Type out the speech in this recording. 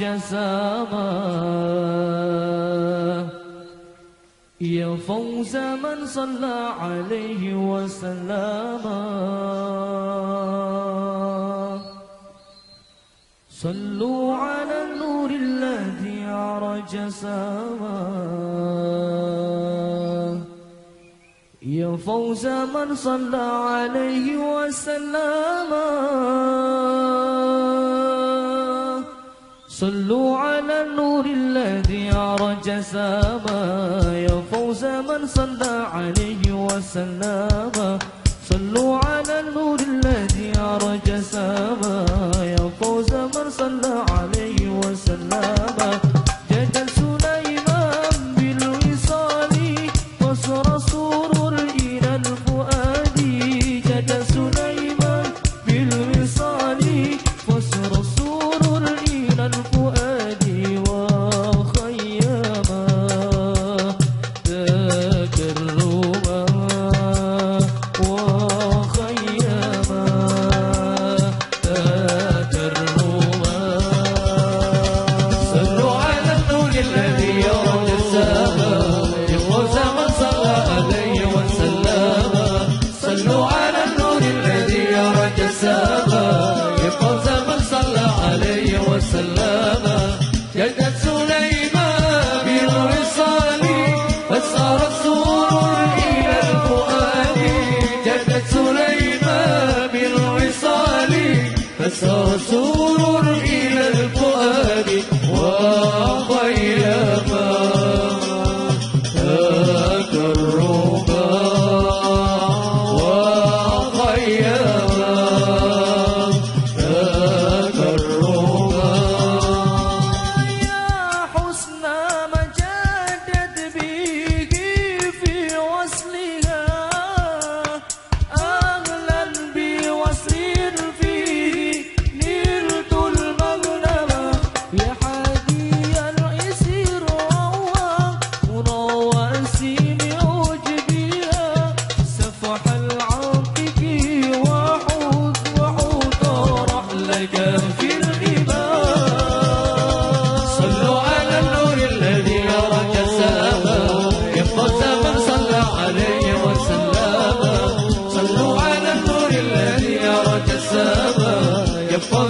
جساما يا فوز من صلى عليه وسلم. صلوا على النور الذي عرج سما. يا فوز من صلى عليه وسلم. صلوا على النور الذي عرج سما يا فوز من صلى عليه وسلم. صلوا على النور الذي عرج سما كان في الغيبة صلوا على النور الذي يراك السلام يبقى من صلى عليه وسلم. صلوا على النور الذي يراك السلام يبقى